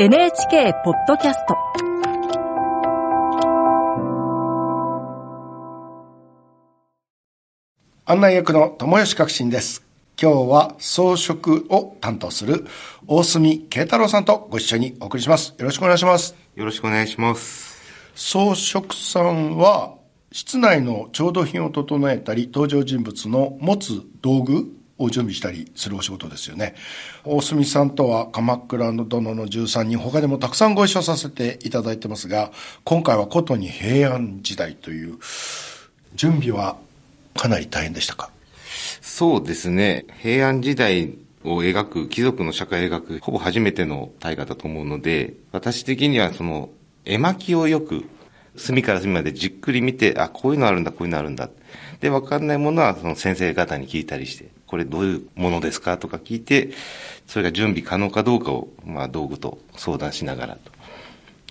NHK ポッドキャスト。案内役の友吉革新です。今日は装飾を担当する大隅慶太郎さんとご一緒にお送りします。よろしくお願いします。よろしくお願いします。装飾さんは室内の調度品を整えたり登場人物の持つ道具を準備したりするお仕事ですよね。大隅さんとは鎌倉の殿の13人、他でもたくさんご一緒させていただいてますが、今回はことに平安時代という準備はかなり大変でしたか？そうですね。平安時代を描く、貴族の社会を描く、ほぼ初めての大河だと思うので、私的にはその、絵巻をよく、隅から隅までじっくり見て、あ、こういうのあるんだ、こういうのあるんだ。で、わかんないものはその先生方に聞いたりして、これどういうものですかとか聞いて、それが準備可能かどうかを、まあ、道具と相談しながらと。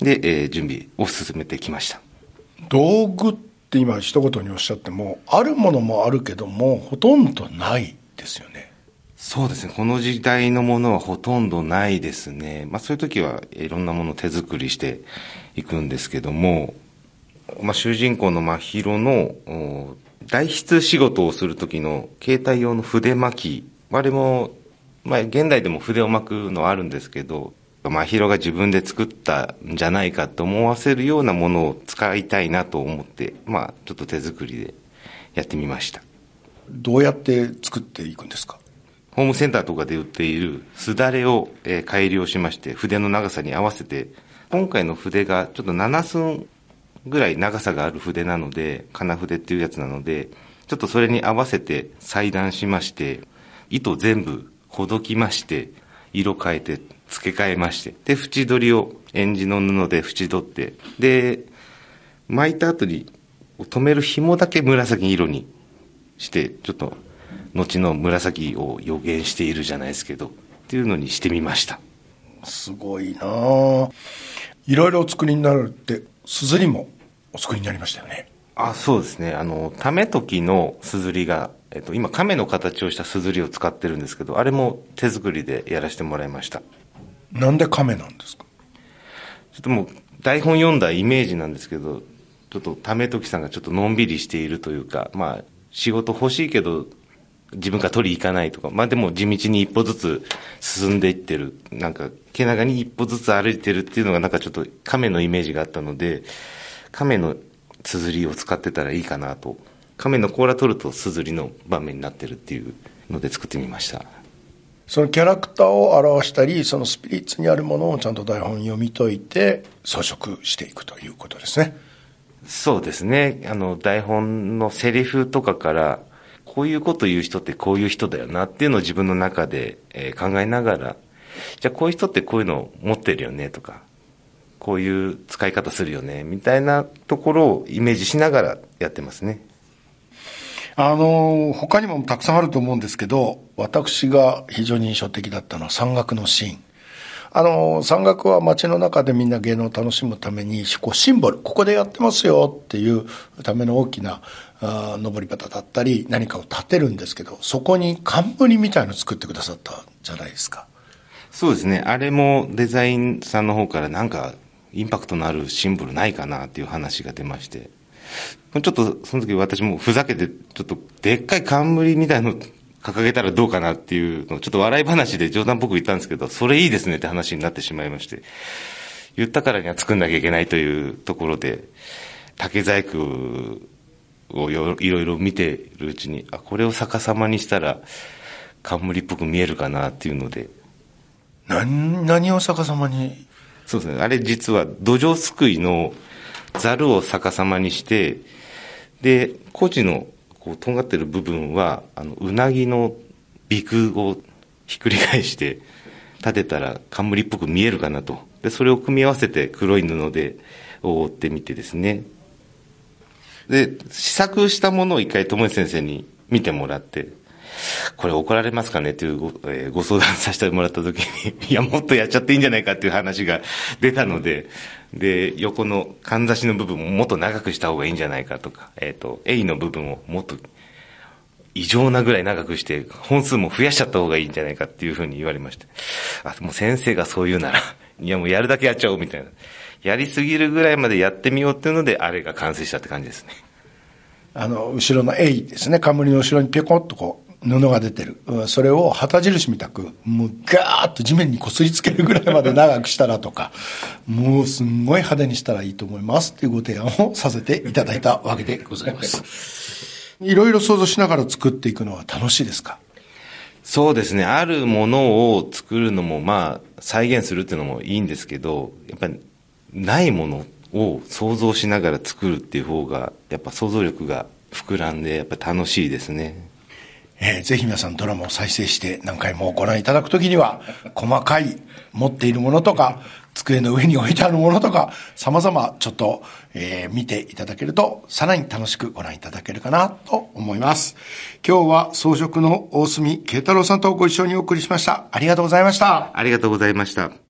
で、えー、準備を進めてきました。道具って今一言におっしゃっても、あるものもあるけども、ほとんどないですよね。そうですね。この時代のものはほとんどないですね。まあそういう時はいろんなものを手作りしていくんですけども、まあ主人公の真宙の代筆仕事をする時の携帯用の筆巻き、あれも、まあ、現代でも筆を巻くのあるんですけど、真宙が自分で作ったんじゃないかと思わせるようなものを使いたいなと思って、まあ、ちょっと手作りでやってみました。どうやって作っていくんですか？ホームセンターとかで売っているすだれを、え改良しまして、筆の長さに合わせて、今回の筆がちょっと7寸ぐらい長さがある筆なので、金筆っていうやつなので、ちょっとそれに合わせて裁断しまして、糸全部ほどきまして、色変えて付け替えまして、で、縁取りを演じの布で縁取って、で、巻いた後に留める紐だけ紫色にして、ちょっと後の紫を予言しているじゃないですけど、っていうのにしてみました。すごいなぁいろいろお作りになるって、すずりもお作りになりましたよね。あ、そうですね。あの、ため時のすずりが、えっと、今、亀の形をしたすずりを使ってるんですけど、あれも手作りでやらせてもらいました。なんで亀なんですか？ちょっともう、台本読んだイメージなんですけど、ちょっとため時さんがちょっとのんびりしているというか、まあ、仕事欲しいけど、自分が取り行かないとか、まあでも地道に一歩ずつ進んでいってる、なんか、毛長に一歩ずつ歩いてるっていうのがなんかちょっと亀のイメージがあったので、亀の綴りを使ってたらいいかなと。亀の甲羅取ると綴りの場面になってるっていうので作ってみました。そのキャラクターを表したり、そのスピリッツにあるものをちゃんと台本読み解いて装飾していくということですね。そうですね。あの、台本のセリフとかから、こういうこと言う人ってこういう人だよなっていうのを自分の中で、え考えながら、じゃあこういう人ってこういうのを持ってるよねとか、こういう使い方するよね、みたいなところをイメージしながらやってますね。あの、他にもたくさんあると思うんですけど、私が非常に印象的だったのは山岳のシーン。あの、山岳は街の中でみんな芸能を楽しむために、こうシンボル、ここでやってますよっていうための大きなあ登り方だったり、何かを立てるんですけど、そこに冠みたいの作ってくださったじゃないですか。そうですね。あれもデザインさんの方からなんかインパクトのあるシンボルないかなっていう話が出まして、ちょっとその時私もふざけて、ちょっとでっかい冠みたいの掲げたらどうかなっていうのちょっと笑い話で冗談っぽく言ったんですけど、それいいですねって話になってしまいまして、言ったからには作んなきゃいけないというところで、竹細工をいろいろ見てるうちに、あ、これを逆さまにしたら冠っぽく見えるかなっていうので。何、何を逆さまにそうですね。あれ実は土壌すくいのザルを逆さまにして、で、古地のこうとんがってる部分は、あの、うなぎの鼻腔をひっくり返して立てたら冠っぽく見えるかなと。で、それを組み合わせて黒い布で覆ってみてですね。で、試作したものを一回友達先生に見てもらって、これ怒られますかねっていうご,、えー、ご相談させてもらった時に、いや、もっとやっちゃっていいんじゃないかっていう話が出たので、で、横のかんざしの部分ももっと長くした方がいいんじゃないかとか、えっ、ー、と、A の部分をもっと異常なぐらい長くして、本数も増やしちゃった方がいいんじゃないかっていうふうに言われまして。あ、もう先生がそう言うなら、いやもうやるだけやっちゃおうみたいな。やりすぎるぐらいまでやってみようっていうので、あれが完成したって感じですね。あの、後ろの A ですね、冠の後ろにピョコッとこう、布が出てる。それを旗印みたく、もうガーッと地面にこすりつけるぐらいまで長くしたらとか、もうすんごい派手にしたらいいと思いますっていうご提案をさせていただいたわけでございます。いろいろ想像しながら作っていくのは楽しいですか？そうですね。あるものを作るのも、まあ、再現するっていうのもいいんですけど、やっぱり、ないものを想像しながら作るっていう方が、やっぱ想像力が膨らんで、やっぱ楽しいですね。えー、ぜひ皆さんドラマを再生して何回もご覧いただくときには、細かい持っているものとか、机の上に置いてあるものとか、様々ちょっと、えー、見ていただけると、さらに楽しくご覧いただけるかなと思います。今日は装飾の大隅慶太郎さんとご一緒にお送りしました。ありがとうございました。ありがとうございました。